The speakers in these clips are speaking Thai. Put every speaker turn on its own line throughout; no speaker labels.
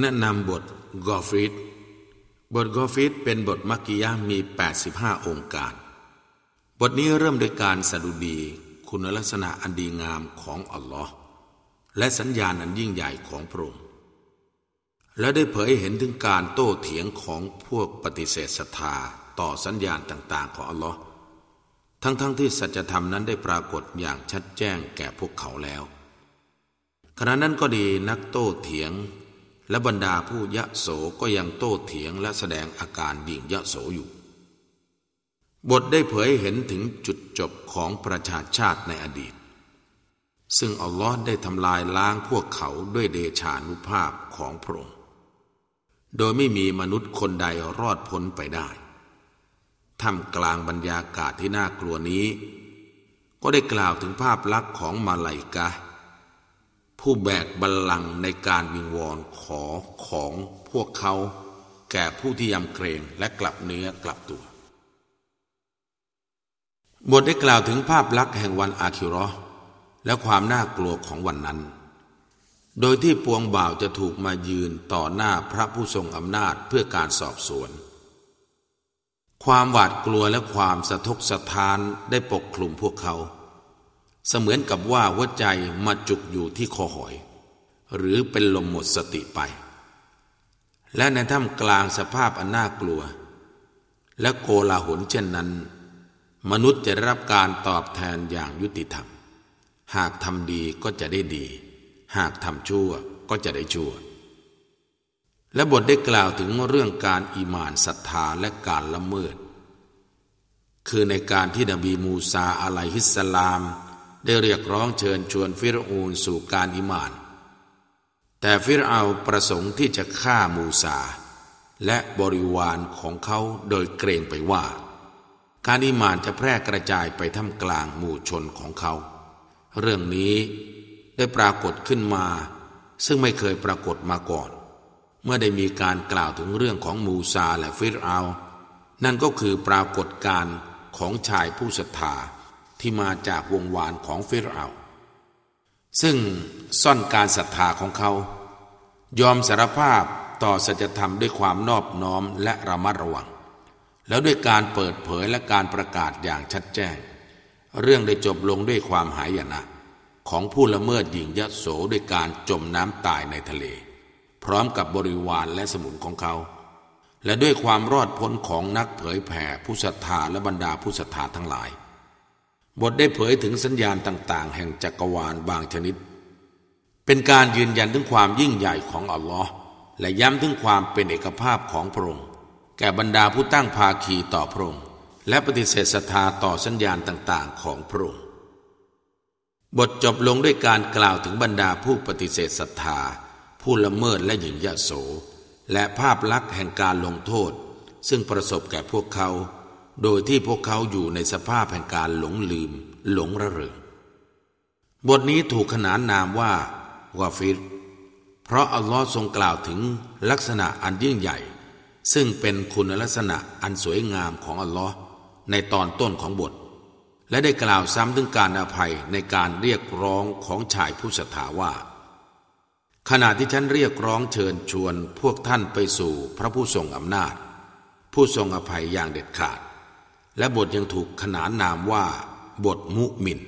แนะนำบทกอฟริดบทกอฟริดเป็นบทมักกิยะมี 85 องค์การ บทนี้เริ่มโดยการสดุดีคุณลักษณะอันดีงามของอัลลอฮ์และสัญญาณอันยิ่งใหญ่ของพระองค์และได้เผยเห็นถึงการโต้เถียงของพวกปฏิเสธศรัทธาต่อสัญญาณต่าง ๆ ของอัลลอฮ์ทั้งๆทที่สัจธรรมนั้นได้ปรากฏอย่างชัดแจ้งแก่พวกเขาแล้วขณะนั้นก็ดีนักโต้เถียง และบรรดาผู้ยะโสก็ยังโต้เถียงและแสดงอาการดิ่งยะโสอยู่ บทได้เผยเห็นถึงจุดจบของประชาชาติในอดีต ซึ่งอัลลอฮ์ได้ทำลายล้างพวกเขาด้วยเดชานุภาพของพระองค์ โดยไม่มีมนุษย์คนใดรอดพ้นไปได้ท่ามกลางบรรยากาศที่น่ากลัวนี้ ก็ได้กล่าวถึงภาพลักษณ์ของมาลายกะ ผู้แบกบัลลังก์ในการวิงวอนขอของพวกเขา แก่ผู้ที่ยำเกรงและกลับเนื้อกลับตัว บทได้กล่าวถึงภาพลักษณ์แห่งวันอาคิรอและความน่ากลัวของวันนั้น โดยที่ปวงบ่าวจะถูกมายืนต่อหน้าพระผู้ทรงอำนาจเพื่อการสอบสวน ความหวาดกลัวและความสะทกสะท้านได้ปกคลุมพวกเขา เสมือนกับว่าหัวใจมาจุกอยู่ที่คอหอย หรือเป็นลมหมดสติไป และในท่ามกลางสภาพอันน่ากลัว และโกลาหลเช่นนั้น มนุษย์จะรับการตอบแทนอย่างยุติธรรม หากทำดีก็จะได้ดี หากทำชั่วก็จะได้ชั่ว และบทได้กล่าวถึงเรื่องการอิมานศรัทธาและการละเมิด คือในการที่นบีมูซาอะลัยฮิสสลาม ได้เรียกร้องเชิญชวนฟิรอูนสู่การอิมาน แต่ฟิรเอาประสงค์ที่จะฆ่ามูซา และบริวารของเขาโดยเกรงไปว่า การอิมานจะแพร่กระจายไปท่ามกลางหมู่ชนของเขา เรื่องนี้ได้ปรากฏขึ้นมา ซึ่งไม่เคยปรากฏมาก่อน เมื่อได้มีการกล่าวถึงเรื่องของมูซาและฟิรเอา นั่นก็คือปรากฏการของชายผู้ศรัทธา ที่มาจากวงวานของฟิรเอาซึ่งซ่อนการศรัทธาของเขา ยอมสารภาพต่อสัจธรรมด้วยความนอบน้อมและระมัดระวัง แล้วด้วยการเปิดเผยและการประกาศอย่างชัดแจ้ง เรื่องได้จบลงด้วยความหายนะ ของผู้ละเมิดหญิงยโสด้วยการจมน้ำตายในทะเล พร้อมกับบริวารและสมุนของเขา และด้วยความรอดพ้นของนักเผยแผ่ผู้ศรัทธาและบรรดาผู้ศรัทธาทั้งหลาย บทได้เผยถึงสัญญาณต่าง ๆ แห่งจักรวาลบางชนิด เป็นการยืนยันถึงความยิ่งใหญ่ของอัลลอฮ์และย้ำถึงความเป็นเอกภาพของพระองค์แก่บรรดาผู้ตั้งภาคีต่อพระองค์และปฏิเสธศรัทธาต่อสัญญาณต่าง ๆ ของพระองค์บทจบลงด้วยการกล่าวถึงบรรดาผู้ปฏิเสธศรัทธา ผู้ละเมิดและหญิงยะโส และภาพลักษณ์แห่งการลงโทษ ซึ่งประสบแก่พวกเขา โดยที่พวกเขาอยู่ในสภาพแห่งการหลงลืม หลงระเริงบทนี้ถูกขนานนามว่าวาฟิรเพราะอัลลอฮ์ทรงกล่าวถึงลักษณะอันยิ่งใหญ่ ซึ่งเป็นคุณลักษณะอันสวยงามของอัลลอฮ์ในตอนต้นของบท และได้กล่าวซ้ำถึงการอภัยในการเรียกร้องของชายผู้ศรัทธาว่า ขณะที่ฉันเรียกร้องเชิญชวนพวกท่านไปสู่พระผู้ทรงอำนาจ ผู้ทรงอภัยอย่างเด็ดขาด และบทยังถูกขนานนามว่า บทมุมิน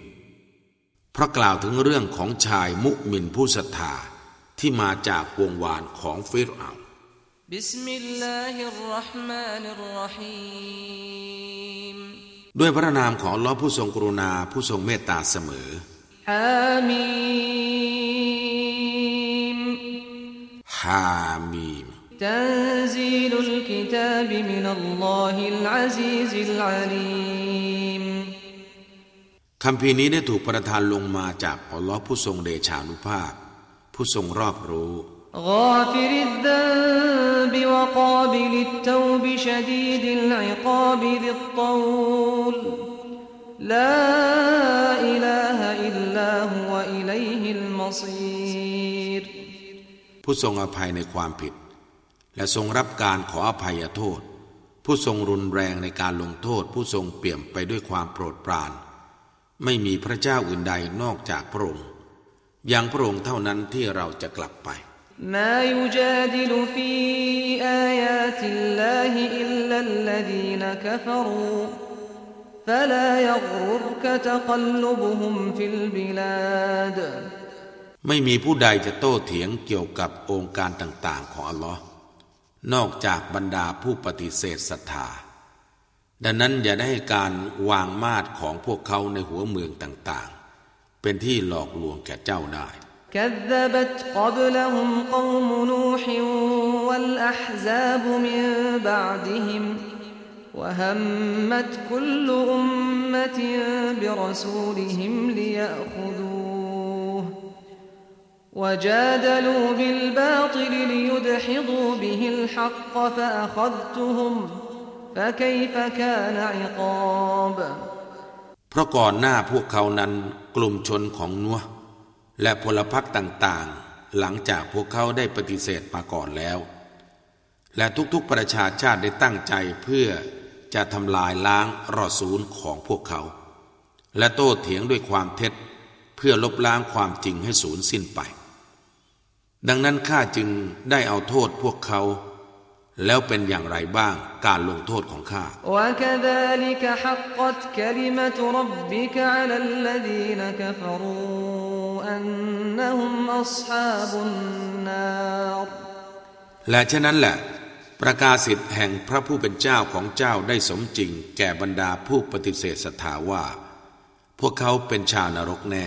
เพราะกล่าวถึงเรื่องของชายมุมินผู้ศรัทธาที่มาจากวงวานของฟิรเอาด้วยพระนามของลอผู้ทรงกรุณาผู้ทรงเมตตาเสมอฮามีมฮามีม
تنزيل الكتاب من الله العزيز العليم
คำพีนี้ได้ถูกประทานลงมาจากอัลลอฮ์ผู้ทรงเดชานุภาพ ผู้ทรงรอบรู้
غافر الذنب وقابل التوب شديد العقاب ذي الطول لا إله إلا هو إليه المصير
ผู้ทรงอภัยในความผิด และทรงรับการขออภัยโทษ ผู้ทรงรุนแรงในการลงโทษ ผู้ทรงเปี่ยมไปด้วยความโปรดปราน ไม่มีพระเจ้าอื่นใดนอกจากพระองค์อย่างพระองค์เท่านั้นที่เราจะกลับไป
ما يجادل في آيات الله إلا الذين كفروا فلا يغررك تقلبهم في البلاد
ไม่มีผู้ใดจะโต้เถียงเกี่ยวกับโองการต่าง ๆ ของอัลลอฮ์ นอกจากบรรดาผู้ปฏิเสธศรัทธา ดังนั้นอย่าได้ให้การวางมาดของพวกเขาในหัวเมืองต่าง ๆ เป็นที่หลอกลวงแก่เจ้าได้
كذبت قبلهم قوم نوح والأحزاب من بعدهم وهمت كل أمة برسولهم ليأخذوه وجادلوا بالباطل ليدحضوا به الحق فأخذتهم فكيف كان عقاب
เพราะก่อนหน้าพวกเขานั้นกลุ่มชนของนัวและพลพรรคต่างๆ หลังจากพวกเขาได้ปฏิเสธมาก่อนแล้ว และทุกๆประชาชาติได้ตั้งใจเพื่อจะทำลายล้างรอศูนย์ของพวกเขา และโต้เถียงด้วยความเท็จเพื่อลบล้างความจริงให้สูญสิ้นไป ดังนั้นข้าจึงได้เอาโทษพวกเขา แล้วเป็นอย่างไรบ้างการลงโทษของข้าและเช่นนั้นแหละ ประกาศสิทธิ์แห่งพระผู้เป็นเจ้าของเจ้าได้สมจริง แก่บรรดาผู้ปฏิเสธศรัทธาว่า พวกเขาเป็นชาวนรกแน่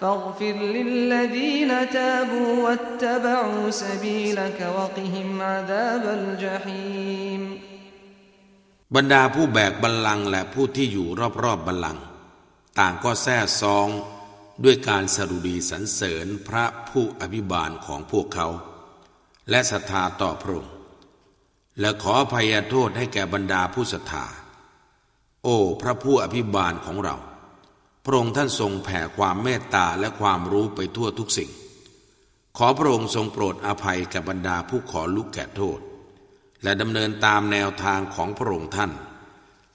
فاغفر للذين تابوا واتبعوا سبيلك وقهم عذاب الجحيم
บรรดาผู้แบกบัลลังก์และผู้ที่อยู่รอบๆบบัลลังก์ต่างก็แท้ซองด้วยการสรุดีสรรเสริญพระผู้อภิบาลของพวกเขา และศรัทธาต่อพระองค์และขออภัยโทษให้แก่บรรดาผู้ศรัทธา โอ้พระผู้อภิบาลของเรา พระองค์ท่านทรงแผ่ความเมตตาและความรู้ไปทั่วทุกสิ่ง ขอพระองค์ทรงโปรดอภัยกับบรรดาผู้ขอลุกแก่โทษ และดำเนินตามแนวทางของพระองค์ท่าน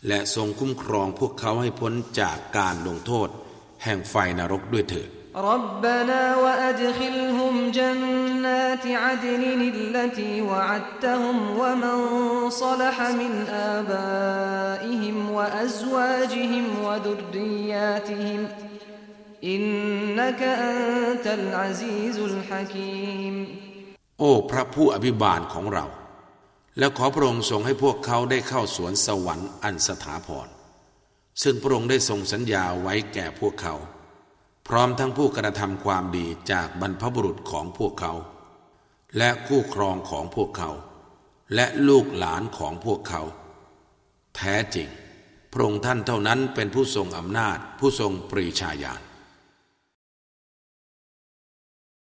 และทรงคุ้มครองพวกเขาให้พ้นจากการลงโทษ แห่งไฟนรกด้วยเถิด
ربنا وأدخلهم جنات عدن التي وعدتهم ومن صلح من آبائهم وأزواجهم وذرياتهم إنك أنت العزيز الحكيم
โอ้พระผู้อภิบาลของเรา และขอพระองค์ทรงให้พวกเขาได้เข้าสวนสวรรค์อันสถาพร ซึ่งพระองค์ได้ทรงสัญญาไว้แก่พวกเขา พร้อมทั้งผู้กระทำความดีจากบรรพบุรุษของพวกเขา และคู่ครองของพวกเขา และลูกหลานของพวกเขา แท้จริง พระองค์ท่านเท่านั้นเป็นผู้ทรงอำนาจผู้ทรงปรีชาญาณ